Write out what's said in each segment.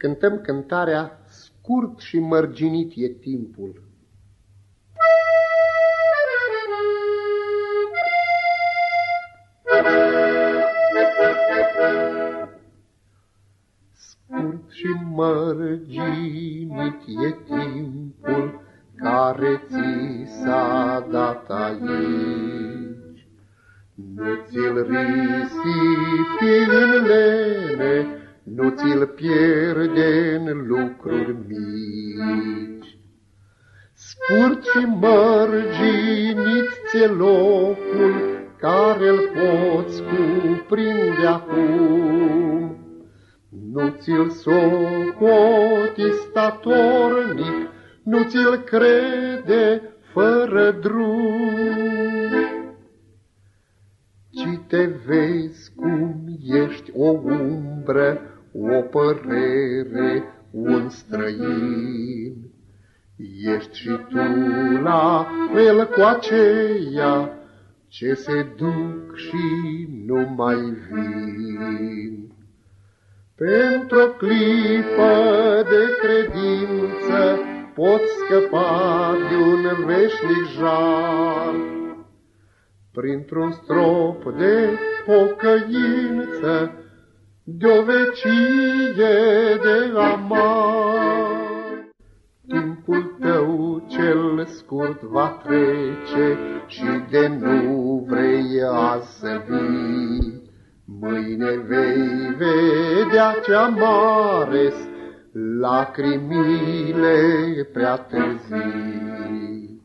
cântăm cântarea Scurt și mărginit e timpul. Scurt și mărginit e timpul care ți s-a dat aici. Nu ți-l risipi în lene, nu ți-l pierde în lucruri mici. Scurt și mărginit ți locul care-l poți cuprinde acum. Nu ți-l socoti statornic, nu ți-l crede fără drum, ci te vezi cum ești o umbră o părere, un străin. Ești și tu la fel cu aceia ce se duc și nu mai vin. Pentru o clipă de credință poți scăpa de un veșnic jar. Printr-un strop de pocăință de-o vecie de amar. Timpul tău cel scurt va trece și de nu vrei azi să vii. Mâine vei vedea ce mare lacrimile prea târzii.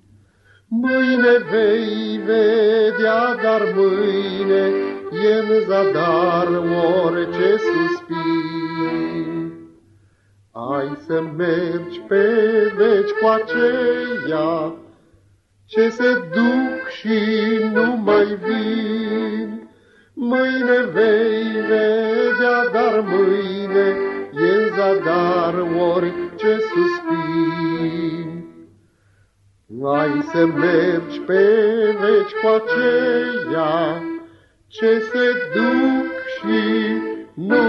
Mâine vei vedea, dar mâine e în zadar orice suspin. Ai să mergi pe veci cu aceia ce se duc și nu mai vin. Mâine vei vedea, dar mâine e în zadar orice suspin. Ai să mergi pe veci cu aceia ce se duc și nu